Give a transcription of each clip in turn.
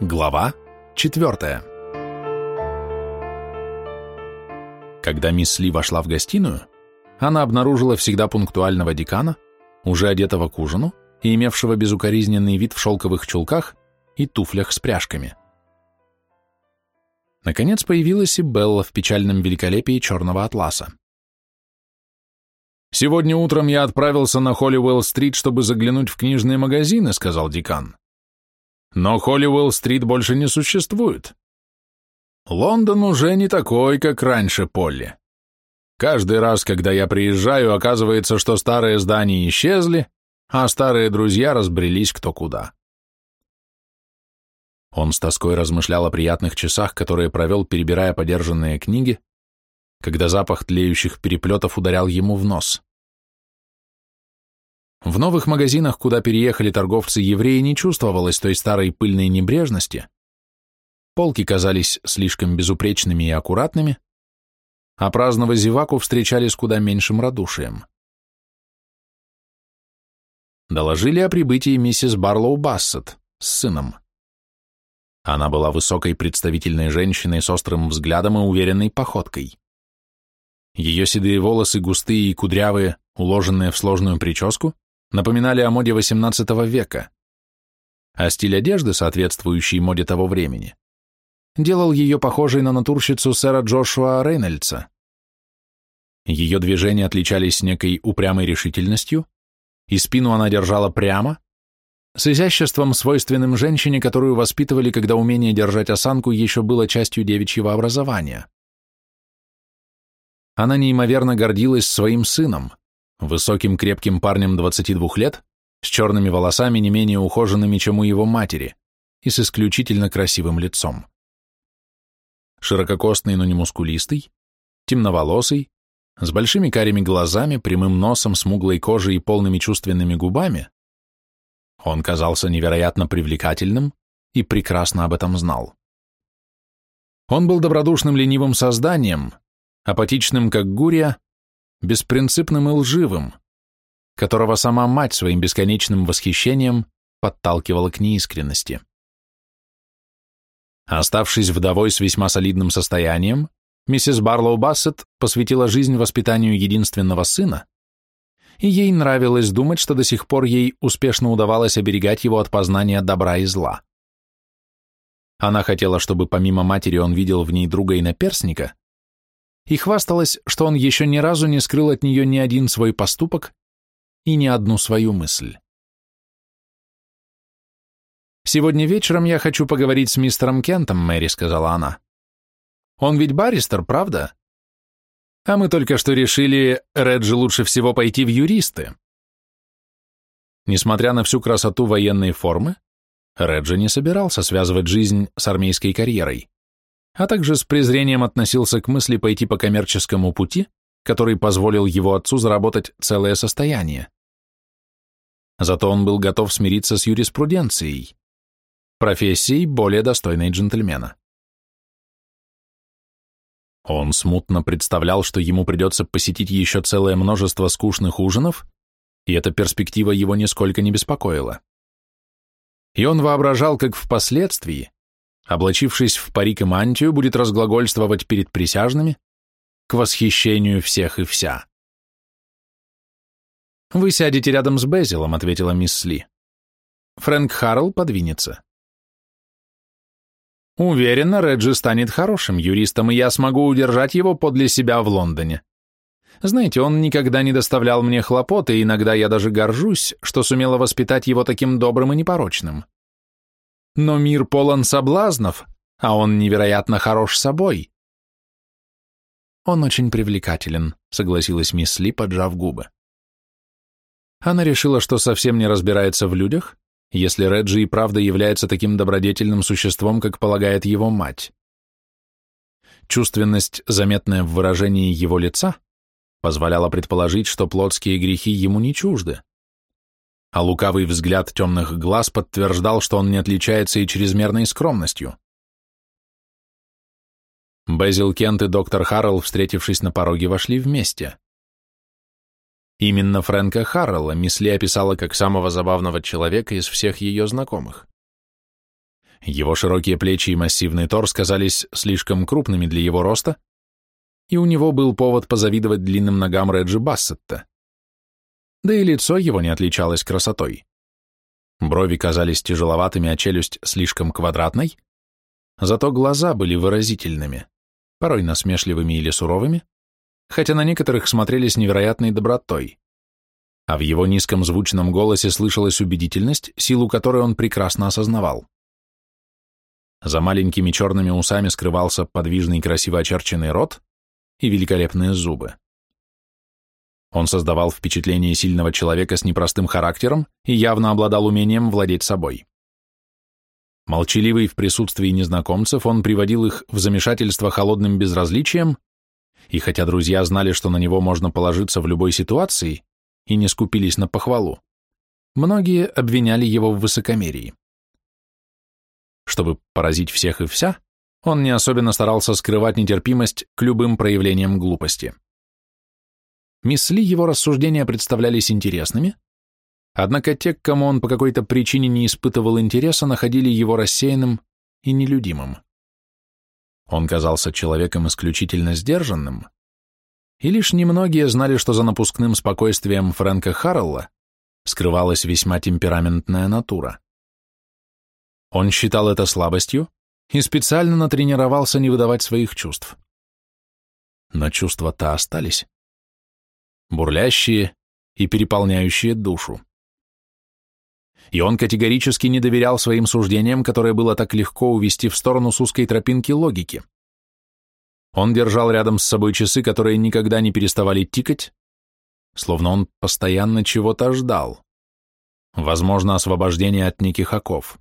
Глава 4 Когда мисс Ли вошла в гостиную, она обнаружила всегда пунктуального декана, уже одетого к ужину и имевшего безукоризненный вид в шелковых чулках и туфлях с пряжками. Наконец появилась и Белла в печальном великолепии черного атласа. «Сегодня утром я отправился на Холливелл-стрит, чтобы заглянуть в книжные магазины», — сказал декан. «Но Холливелл-стрит больше не существует. Лондон уже не такой, как раньше, Полли. Каждый раз, когда я приезжаю, оказывается, что старые здания исчезли, а старые друзья разбрелись кто куда». Он с тоской размышлял о приятных часах, которые провел, перебирая подержанные книги, когда запах тлеющих переплетов ударял ему в нос. В новых магазинах, куда переехали торговцы-евреи, не чувствовалось той старой пыльной небрежности. Полки казались слишком безупречными и аккуратными, а праздного зеваку встречали с куда меньшим радушием. Доложили о прибытии миссис Барлоу Бассет с сыном. Она была высокой представительной женщиной с острым взглядом и уверенной походкой. Ее седые волосы, густые и кудрявые, уложенные в сложную прическу, напоминали о моде XVIII века, а стиль одежды, соответствующий моде того времени, делал ее похожей на натурщицу сэра Джошуа Рейнольдса. Ее движения отличались некой упрямой решительностью, и спину она держала прямо, с изяществом, свойственным женщине, которую воспитывали, когда умение держать осанку еще было частью девичьего образования. Она неимоверно гордилась своим сыном, высоким крепким парнем 22 лет, с черными волосами не менее ухоженными, чем у его матери, и с исключительно красивым лицом. Ширококостный, но не мускулистый, темноволосый, с большими карими глазами, прямым носом, смуглой кожей и полными чувственными губами, он казался невероятно привлекательным и прекрасно об этом знал. Он был добродушным ленивым созданием, апатичным, как гурия, беспринципным и лживым, которого сама мать своим бесконечным восхищением подталкивала к неискренности. Оставшись вдовой с весьма солидным состоянием, миссис Барлоу Бассет посвятила жизнь воспитанию единственного сына, и ей нравилось думать, что до сих пор ей успешно удавалось оберегать его от познания добра и зла. Она хотела, чтобы помимо матери он видел в ней друга и наперсника, и хвасталась, что он еще ни разу не скрыл от нее ни один свой поступок и ни одну свою мысль. «Сегодня вечером я хочу поговорить с мистером Кентом, Мэри», — сказала она. «Он ведь баристер, правда? А мы только что решили, Реджи лучше всего пойти в юристы». Несмотря на всю красоту военной формы, Реджи не собирался связывать жизнь с армейской карьерой а также с презрением относился к мысли пойти по коммерческому пути, который позволил его отцу заработать целое состояние. Зато он был готов смириться с юриспруденцией, профессией более достойной джентльмена. Он смутно представлял, что ему придется посетить еще целое множество скучных ужинов, и эта перспектива его нисколько не беспокоила. И он воображал, как впоследствии, облачившись в парик и мантию, будет разглагольствовать перед присяжными к восхищению всех и вся. «Вы сядете рядом с Безилом», — ответила мисс Ли. «Фрэнк Харрелл подвинется». «Уверена, Реджи станет хорошим юристом, и я смогу удержать его подле себя в Лондоне. Знаете, он никогда не доставлял мне хлопот, и иногда я даже горжусь, что сумела воспитать его таким добрым и непорочным. Но мир полон соблазнов, а он невероятно хорош собой. Он очень привлекателен, согласилась мисс Ли, поджав губы. Она решила, что совсем не разбирается в людях, если Реджи и правда является таким добродетельным существом, как полагает его мать. Чувственность, заметная в выражении его лица, позволяла предположить, что плотские грехи ему не чужды а лукавый взгляд темных глаз подтверждал, что он не отличается и чрезмерной скромностью. Безил Кент и доктор Харрелл, встретившись на пороге, вошли вместе. Именно Фрэнка Харрелла Мисли описала как самого забавного человека из всех ее знакомых. Его широкие плечи и массивный торс казались слишком крупными для его роста, и у него был повод позавидовать длинным ногам Реджи Бассетта. Да и лицо его не отличалось красотой. Брови казались тяжеловатыми, а челюсть слишком квадратной, зато глаза были выразительными, порой насмешливыми или суровыми, хотя на некоторых смотрели с невероятной добротой. А в его низком звучном голосе слышалась убедительность, силу которой он прекрасно осознавал. За маленькими черными усами скрывался подвижный красиво очерченный рот и великолепные зубы. Он создавал впечатление сильного человека с непростым характером и явно обладал умением владеть собой. Молчаливый в присутствии незнакомцев, он приводил их в замешательство холодным безразличием, и хотя друзья знали, что на него можно положиться в любой ситуации, и не скупились на похвалу, многие обвиняли его в высокомерии. Чтобы поразить всех и вся, он не особенно старался скрывать нетерпимость к любым проявлениям глупости. Мисс Ли его рассуждения представлялись интересными, однако те, к кому он по какой-то причине не испытывал интереса, находили его рассеянным и нелюдимым. Он казался человеком исключительно сдержанным, и лишь немногие знали, что за напускным спокойствием Фрэнка Харрелла скрывалась весьма темпераментная натура. Он считал это слабостью и специально натренировался не выдавать своих чувств. Но чувства-то остались бурлящие и переполняющие душу. И он категорически не доверял своим суждениям, которые было так легко увести в сторону с узкой тропинки логики. Он держал рядом с собой часы, которые никогда не переставали тикать, словно он постоянно чего-то ждал. Возможно, освобождение от неких оков.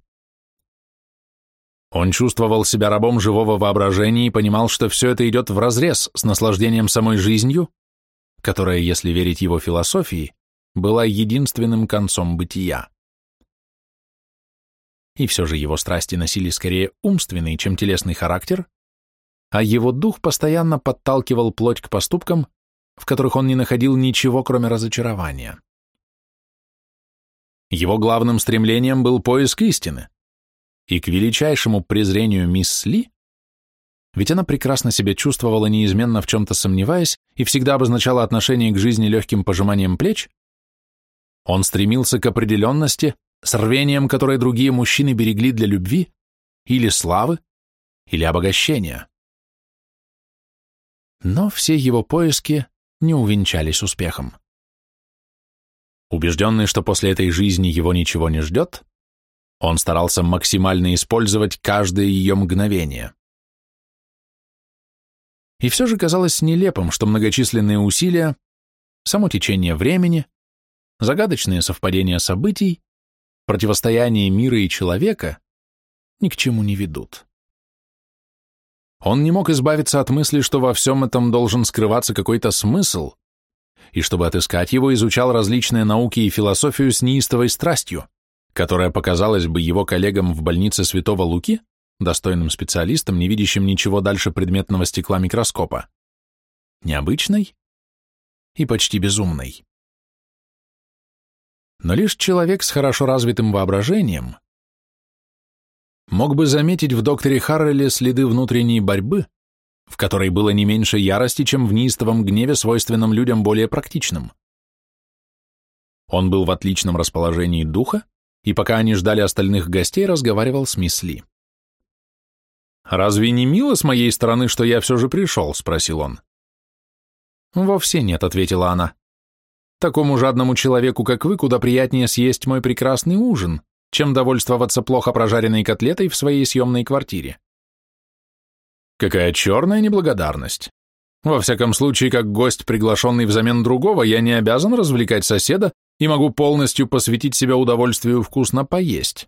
Он чувствовал себя рабом живого воображения и понимал, что все это идет вразрез с наслаждением самой жизнью которая, если верить его философии, была единственным концом бытия. И все же его страсти носили скорее умственный, чем телесный характер, а его дух постоянно подталкивал плоть к поступкам, в которых он не находил ничего, кроме разочарования. Его главным стремлением был поиск истины, и к величайшему презрению мисс Ли ведь она прекрасно себя чувствовала, неизменно в чем-то сомневаясь, и всегда обозначала отношение к жизни легким пожиманием плеч, он стремился к определенности, с рвением, которое другие мужчины берегли для любви, или славы, или обогащения. Но все его поиски не увенчались успехом. Убежденный, что после этой жизни его ничего не ждет, он старался максимально использовать каждое ее мгновение. И все же казалось нелепым, что многочисленные усилия, само течение времени, загадочные совпадения событий, противостояние мира и человека ни к чему не ведут. Он не мог избавиться от мысли, что во всем этом должен скрываться какой-то смысл, и чтобы отыскать его, изучал различные науки и философию с неистовой страстью, которая показалась бы его коллегам в больнице Святого Луки достойным специалистом, не видящим ничего дальше предметного стекла микроскопа. Необычной и почти безумной. Но лишь человек с хорошо развитым воображением мог бы заметить в докторе Харреле следы внутренней борьбы, в которой было не меньше ярости, чем в неистовом гневе, свойственном людям более практичным. Он был в отличном расположении духа, и пока они ждали остальных гостей, разговаривал с мисс. «Разве не мило с моей стороны, что я все же пришел?» — спросил он. «Вовсе нет», — ответила она. «Такому жадному человеку, как вы, куда приятнее съесть мой прекрасный ужин, чем довольствоваться плохо прожаренной котлетой в своей съемной квартире». «Какая черная неблагодарность! Во всяком случае, как гость, приглашенный взамен другого, я не обязан развлекать соседа и могу полностью посвятить себя удовольствию вкусно поесть».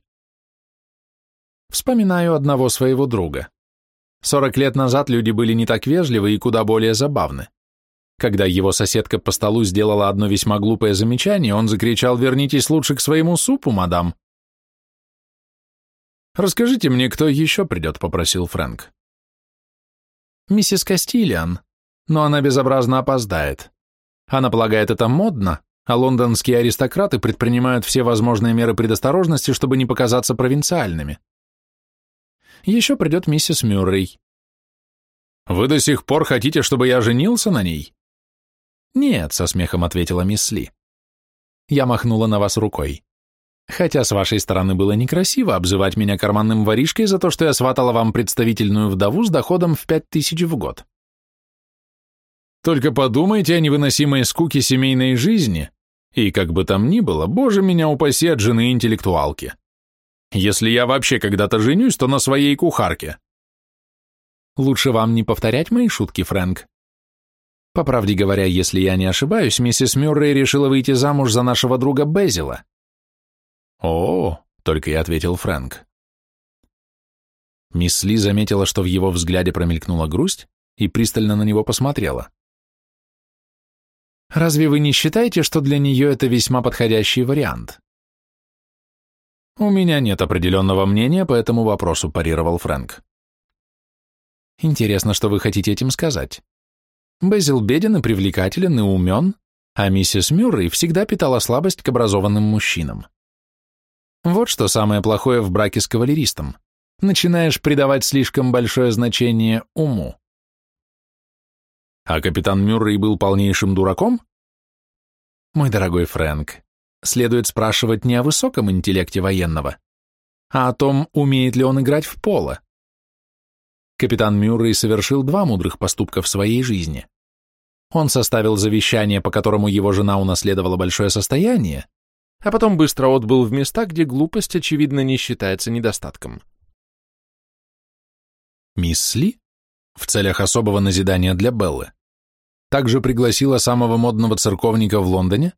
Вспоминаю одного своего друга. Сорок лет назад люди были не так вежливы и куда более забавны. Когда его соседка по столу сделала одно весьма глупое замечание, он закричал «Вернитесь лучше к своему супу, мадам!» «Расскажите мне, кто еще придет», — попросил Фрэнк. «Миссис Кастилиан, но она безобразно опоздает. Она полагает это модно, а лондонские аристократы предпринимают все возможные меры предосторожности, чтобы не показаться провинциальными. Еще придет миссис Мюррей. Вы до сих пор хотите, чтобы я женился на ней? Нет, со смехом ответила мисс Ли. Я махнула на вас рукой. Хотя с вашей стороны было некрасиво обзывать меня карманным воришкой за то, что я сватала вам представительную вдову с доходом в пять тысяч в год. Только подумайте о невыносимой скуке семейной жизни, и как бы там ни было, боже меня упаси от жены интеллектуалки. Если я вообще когда-то женюсь, то на своей кухарке. Лучше вам не повторять мои шутки, Фрэнк. По правде говоря, если я не ошибаюсь, миссис Мюррей решила выйти замуж за нашего друга Безила. О, только и ответил Фрэнк. Мисс Ли заметила, что в его взгляде промелькнула грусть, и пристально на него посмотрела. Разве вы не считаете, что для нее это весьма подходящий вариант? У меня нет определенного мнения по этому вопросу, парировал Фрэнк. Интересно, что вы хотите этим сказать. Безил беден и привлекателен и умен, а миссис Мюррей всегда питала слабость к образованным мужчинам. Вот что самое плохое в браке с кавалеристом. Начинаешь придавать слишком большое значение уму. А капитан Мюррей был полнейшим дураком? Мой дорогой Фрэнк, следует спрашивать не о высоком интеллекте военного, а о том, умеет ли он играть в поло. Капитан Мюррей совершил два мудрых поступка в своей жизни. Он составил завещание, по которому его жена унаследовала большое состояние, а потом быстро отбыл в места, где глупость, очевидно, не считается недостатком. Мисс Ли, в целях особого назидания для Беллы, также пригласила самого модного церковника в Лондоне,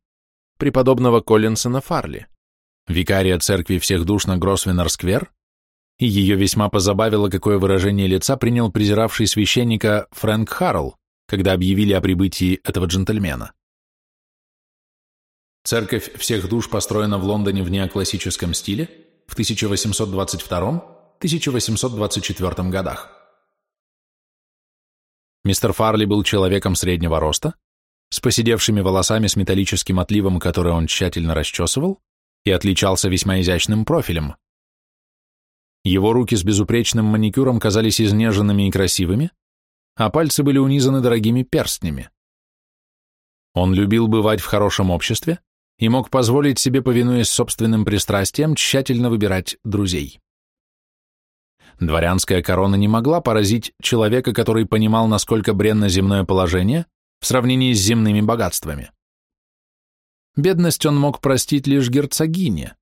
преподобного Коллинсона Фарли, викария церкви всех душ на Гросвеннер-сквер, и ее весьма позабавило, какое выражение лица принял презиравший священника Фрэнк Харрелл, когда объявили о прибытии этого джентльмена. Церковь всех душ построена в Лондоне в неоклассическом стиле в 1822-1824 годах. Мистер Фарли был человеком среднего роста, с поседевшими волосами с металлическим отливом, который он тщательно расчесывал, и отличался весьма изящным профилем. Его руки с безупречным маникюром казались изнеженными и красивыми, а пальцы были унизаны дорогими перстнями. Он любил бывать в хорошем обществе и мог позволить себе, повинуясь собственным пристрастиям, тщательно выбирать друзей. Дворянская корона не могла поразить человека, который понимал, насколько бренно земное положение в сравнении с земными богатствами. Бедность он мог простить лишь герцогине,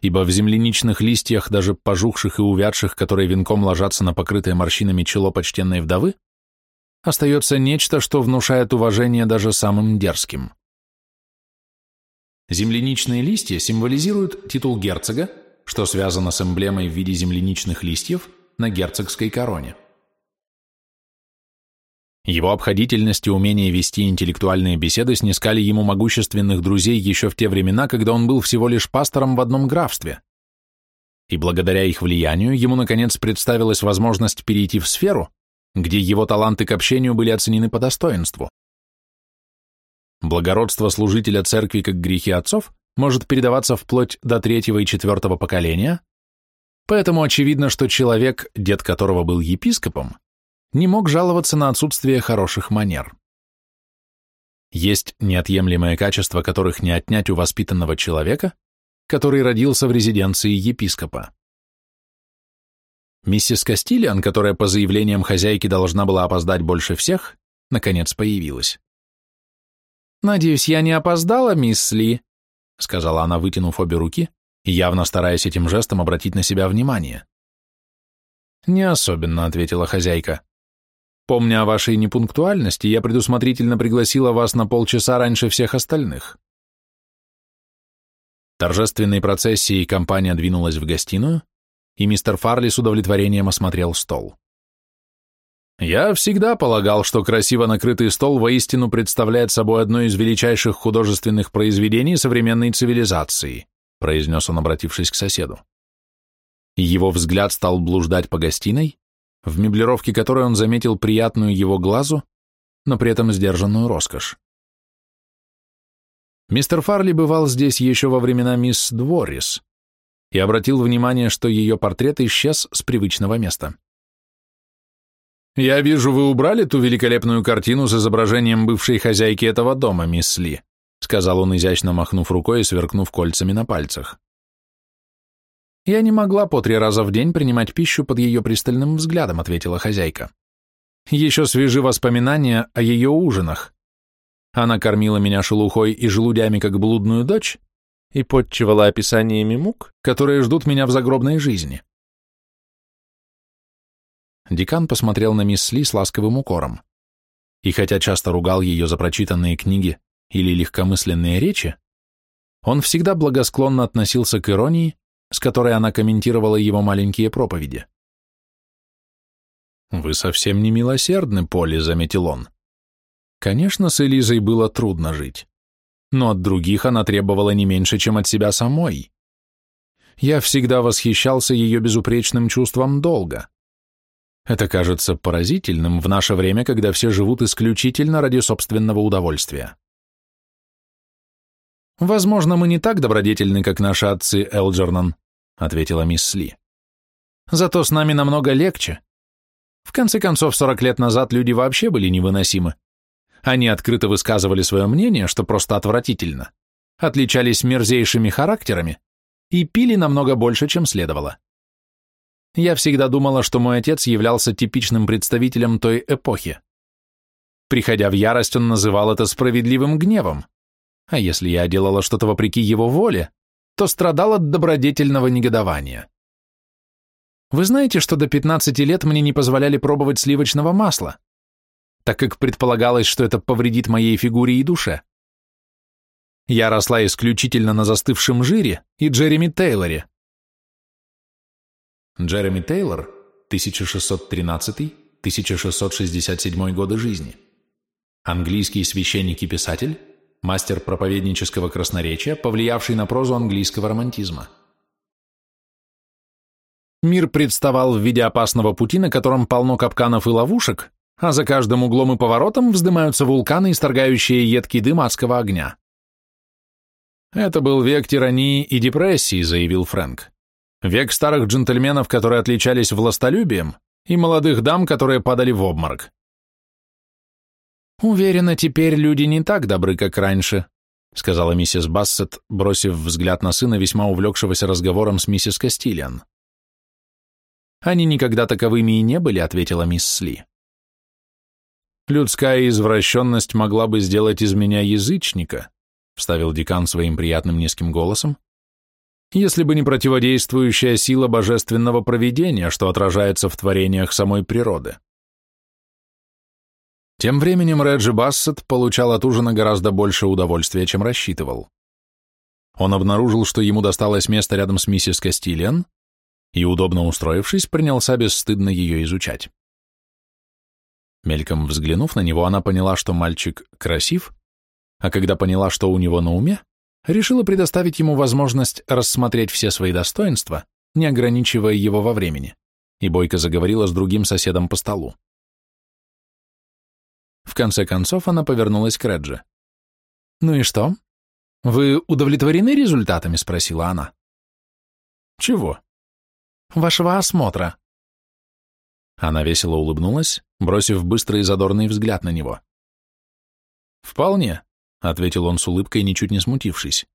ибо в земляничных листьях, даже пожухших и увядших, которые венком ложатся на покрытое морщинами чело почтенной вдовы, остается нечто, что внушает уважение даже самым дерзким. Земляничные листья символизируют титул герцога, что связано с эмблемой в виде земляничных листьев на герцогской короне. Его обходительность и умение вести интеллектуальные беседы снискали ему могущественных друзей еще в те времена, когда он был всего лишь пастором в одном графстве. И благодаря их влиянию ему, наконец, представилась возможность перейти в сферу, где его таланты к общению были оценены по достоинству. Благородство служителя церкви как грехи отцов может передаваться вплоть до третьего и четвертого поколения, поэтому очевидно, что человек, дед которого был епископом, не мог жаловаться на отсутствие хороших манер. Есть неотъемлемое качество, которых не отнять у воспитанного человека, который родился в резиденции епископа. Миссис Кастилиан, которая по заявлениям хозяйки должна была опоздать больше всех, наконец появилась. «Надеюсь, я не опоздала, мисс Ли?» сказала она, вытянув обе руки и явно стараясь этим жестом обратить на себя внимание. «Не особенно», — ответила хозяйка. «Помня о вашей непунктуальности, я предусмотрительно пригласила вас на полчаса раньше всех остальных». Торжественной процессией компания двинулась в гостиную, и мистер Фарли с удовлетворением осмотрел стол. Я всегда полагал, что красиво накрытый стол воистину представляет собой одно из величайших художественных произведений современной цивилизации, произнес он, обратившись к соседу. его взгляд стал блуждать по гостиной, в меблировке которой он заметил приятную его глазу, но при этом сдержанную роскошь. Мистер Фарли бывал здесь еще во времена мисс Дворис, и обратил внимание, что ее портрет исчез с привычного места. «Я вижу, вы убрали ту великолепную картину с изображением бывшей хозяйки этого дома, мисс Ли», сказал он, изящно махнув рукой и сверкнув кольцами на пальцах. «Я не могла по три раза в день принимать пищу под ее пристальным взглядом», ответила хозяйка. «Еще свежи воспоминания о ее ужинах. Она кормила меня шелухой и желудями, как блудную дочь, и подчевала описаниями мук, которые ждут меня в загробной жизни». Декан посмотрел на мисс Ли с ласковым укором. И хотя часто ругал ее за прочитанные книги или легкомысленные речи, он всегда благосклонно относился к иронии, с которой она комментировала его маленькие проповеди. «Вы совсем не милосердны, Поли», — заметил он. Конечно, с Элизой было трудно жить, но от других она требовала не меньше, чем от себя самой. Я всегда восхищался ее безупречным чувством долга. Это кажется поразительным в наше время, когда все живут исключительно ради собственного удовольствия. «Возможно, мы не так добродетельны, как наши отцы, Элджернан», ответила мисс Ли. «Зато с нами намного легче. В конце концов, сорок лет назад люди вообще были невыносимы. Они открыто высказывали свое мнение, что просто отвратительно, отличались мерзейшими характерами и пили намного больше, чем следовало. Я всегда думала, что мой отец являлся типичным представителем той эпохи. Приходя в ярость, он называл это справедливым гневом. А если я делала что-то вопреки его воле, то страдал от добродетельного негодования. Вы знаете, что до 15 лет мне не позволяли пробовать сливочного масла, так как предполагалось, что это повредит моей фигуре и душе. Я росла исключительно на застывшем жире и Джереми Тейлоре, Джереми Тейлор, 1613-1667 годы жизни. Английский священник и писатель, мастер проповеднического красноречия, повлиявший на прозу английского романтизма. Мир представал в виде опасного пути, на котором полно капканов и ловушек, а за каждым углом и поворотом вздымаются вулканы, исторгающие едкий дым адского огня. «Это был век тирании и депрессии», — заявил Фрэнк. Век старых джентльменов, которые отличались властолюбием, и молодых дам, которые падали в обморок. «Уверена, теперь люди не так добры, как раньше», сказала миссис Бассет, бросив взгляд на сына, весьма увлекшегося разговором с миссис Кастильян. «Они никогда таковыми и не были», — ответила мисс Сли. «Людская извращенность могла бы сделать из меня язычника», — вставил декан своим приятным низким голосом, если бы не противодействующая сила божественного провидения, что отражается в творениях самой природы. Тем временем Реджи Бассет получал от ужина гораздо больше удовольствия, чем рассчитывал. Он обнаружил, что ему досталось место рядом с миссис Кастильян, и, удобно устроившись, принялся бесстыдно ее изучать. Мельком взглянув на него, она поняла, что мальчик красив, а когда поняла, что у него на уме, решила предоставить ему возможность рассмотреть все свои достоинства, не ограничивая его во времени, и Бойко заговорила с другим соседом по столу. В конце концов она повернулась к Реджи. «Ну и что? Вы удовлетворены результатами?» — спросила она. «Чего?» «Вашего осмотра». Она весело улыбнулась, бросив быстрый и задорный взгляд на него. «Вполне», — ответил он с улыбкой, ничуть не смутившись.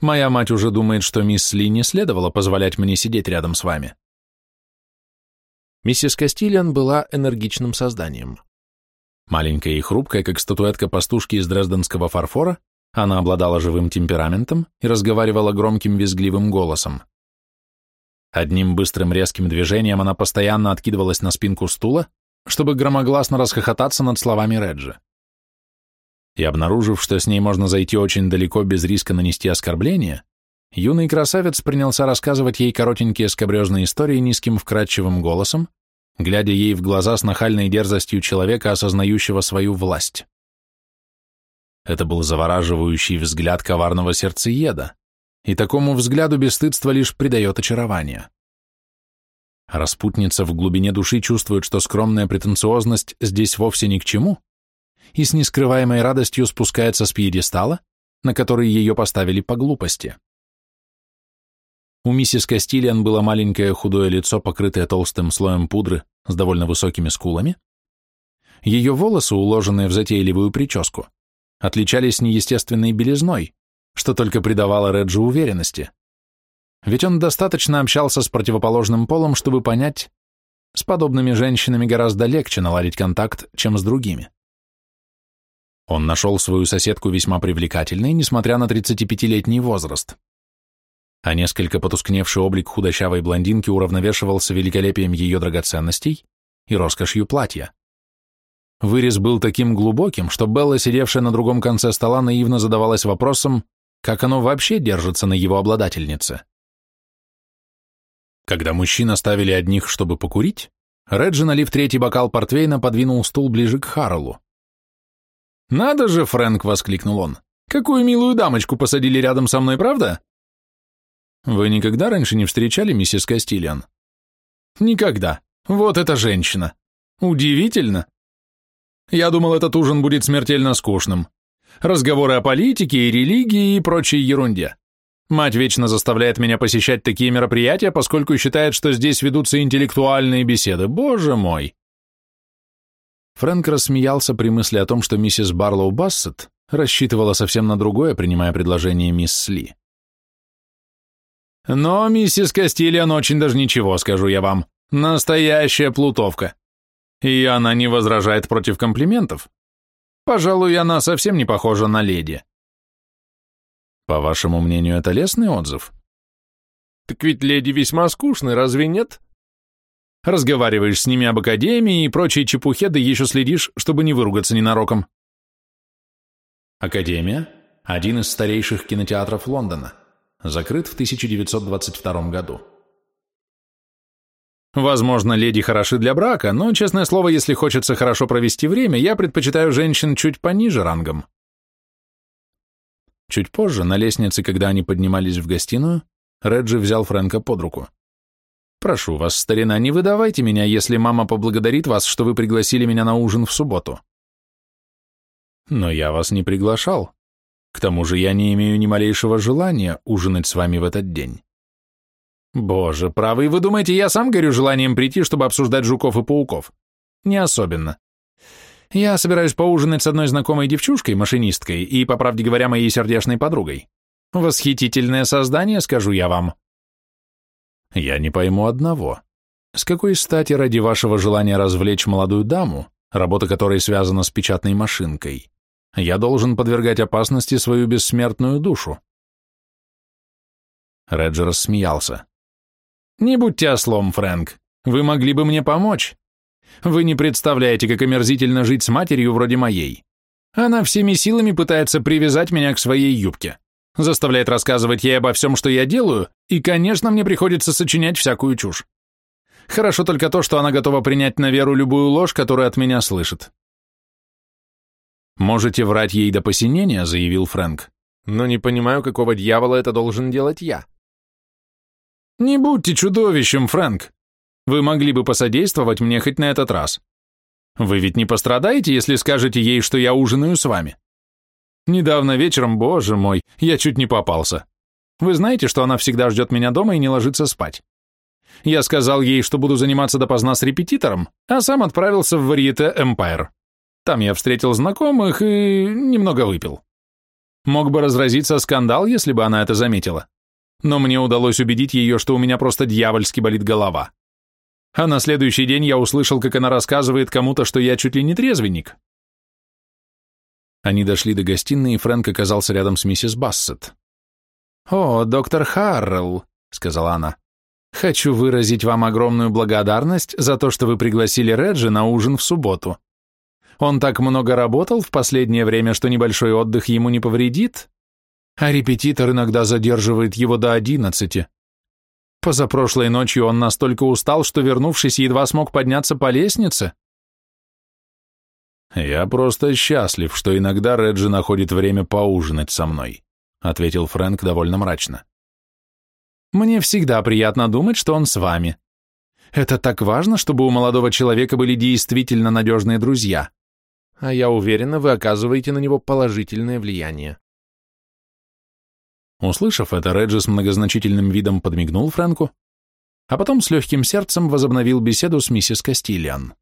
«Моя мать уже думает, что мисс Ли не следовало позволять мне сидеть рядом с вами». Миссис Кастильян была энергичным созданием. Маленькая и хрупкая, как статуэтка пастушки из дрезденского фарфора, она обладала живым темпераментом и разговаривала громким визгливым голосом. Одним быстрым резким движением она постоянно откидывалась на спинку стула, чтобы громогласно расхохотаться над словами Реджи и, обнаружив, что с ней можно зайти очень далеко без риска нанести оскорбление, юный красавец принялся рассказывать ей коротенькие скобрезные истории низким вкрадчивым голосом, глядя ей в глаза с нахальной дерзостью человека, осознающего свою власть. Это был завораживающий взгляд коварного сердцееда, и такому взгляду бесстыдство лишь придает очарование. Распутница в глубине души чувствует, что скромная претенциозность здесь вовсе ни к чему, и с нескрываемой радостью спускается с пьедестала, на который ее поставили по глупости. У миссис Кастильян было маленькое худое лицо, покрытое толстым слоем пудры с довольно высокими скулами. Ее волосы, уложенные в затейливую прическу, отличались неестественной белизной, что только придавало Реджу уверенности. Ведь он достаточно общался с противоположным полом, чтобы понять, с подобными женщинами гораздо легче наладить контакт, чем с другими. Он нашел свою соседку весьма привлекательной, несмотря на 35-летний возраст. А несколько потускневший облик худощавой блондинки уравновешивался великолепием ее драгоценностей и роскошью платья. Вырез был таким глубоким, что Белла, сидевшая на другом конце стола, наивно задавалась вопросом, как оно вообще держится на его обладательнице. Когда мужчин оставили одних, чтобы покурить, Реджи, налив третий бокал портвейна, подвинул стул ближе к Харрелу. «Надо же, Фрэнк!» — воскликнул он. «Какую милую дамочку посадили рядом со мной, правда?» «Вы никогда раньше не встречали миссис Кастильян?» «Никогда. Вот эта женщина. Удивительно. Я думал, этот ужин будет смертельно скучным. Разговоры о политике и религии и прочей ерунде. Мать вечно заставляет меня посещать такие мероприятия, поскольку считает, что здесь ведутся интеллектуальные беседы. Боже мой!» Фрэнк рассмеялся при мысли о том, что миссис Барлоу Бассет рассчитывала совсем на другое, принимая предложение мисс Сли. «Но миссис Кастильян очень даже ничего, скажу я вам. Настоящая плутовка. И она не возражает против комплиментов. Пожалуй, она совсем не похожа на леди. По вашему мнению, это лестный отзыв? Так ведь леди весьма скучны, разве нет? Разговариваешь с ними об академии и прочей чепухе, да еще следишь, чтобы не выругаться ненароком. Академия – один из старейших кинотеатров Лондона. Закрыт в 1922 году. Возможно, леди хороши для брака, но, честное слово, если хочется хорошо провести время, я предпочитаю женщин чуть пониже рангом. Чуть позже, на лестнице, когда они поднимались в гостиную, Реджи взял Фрэнка под руку. «Прошу вас, старина, не выдавайте меня, если мама поблагодарит вас, что вы пригласили меня на ужин в субботу». «Но я вас не приглашал. К тому же я не имею ни малейшего желания ужинать с вами в этот день». «Боже, правый, вы думаете, я сам горю желанием прийти, чтобы обсуждать жуков и пауков? Не особенно. Я собираюсь поужинать с одной знакомой девчушкой, машинисткой, и, по правде говоря, моей сердечной подругой. Восхитительное создание, скажу я вам. Я не пойму одного. С какой стати ради вашего желания развлечь молодую даму, работа которой связана с печатной машинкой, я должен подвергать опасности свою бессмертную душу? Реджер рассмеялся. «Не будьте ослом, Фрэнк. Вы могли бы мне помочь. Вы не представляете, как омерзительно жить с матерью вроде моей. Она всеми силами пытается привязать меня к своей юбке, заставляет рассказывать ей обо всем, что я делаю, и, конечно, мне приходится сочинять всякую чушь. Хорошо только то, что она готова принять на веру любую ложь, которую от меня слышит. «Можете врать ей до посинения», — заявил Фрэнк. «Но не понимаю, какого дьявола это должен делать я». «Не будьте чудовищем, Фрэнк. Вы могли бы посодействовать мне хоть на этот раз. Вы ведь не пострадаете, если скажете ей, что я ужинаю с вами? Недавно вечером, боже мой, я чуть не попался. Вы знаете, что она всегда ждет меня дома и не ложится спать. Я сказал ей, что буду заниматься допоздна с репетитором, а сам отправился в Варьете Эмпайр. Там я встретил знакомых и немного выпил. Мог бы разразиться скандал, если бы она это заметила. Но мне удалось убедить ее, что у меня просто дьявольски болит голова. А на следующий день я услышал, как она рассказывает кому-то, что я чуть ли не трезвенник. Они дошли до гостиной, и Фрэнк оказался рядом с миссис Бассет. «О, доктор Харрелл», — сказала она, — «хочу выразить вам огромную благодарность за то, что вы пригласили Реджи на ужин в субботу. Он так много работал в последнее время, что небольшой отдых ему не повредит, а репетитор иногда задерживает его до одиннадцати. Позапрошлой ночью он настолько устал, что, вернувшись, едва смог подняться по лестнице. «Я просто счастлив, что иногда Реджи находит время поужинать со мной», ответил Фрэнк довольно мрачно. «Мне всегда приятно думать, что он с вами. Это так важно, чтобы у молодого человека были действительно надежные друзья. А я уверена, вы оказываете на него положительное влияние». Услышав это, Реджи с многозначительным видом подмигнул Фрэнку, а потом с легким сердцем возобновил беседу с миссис Кастильян.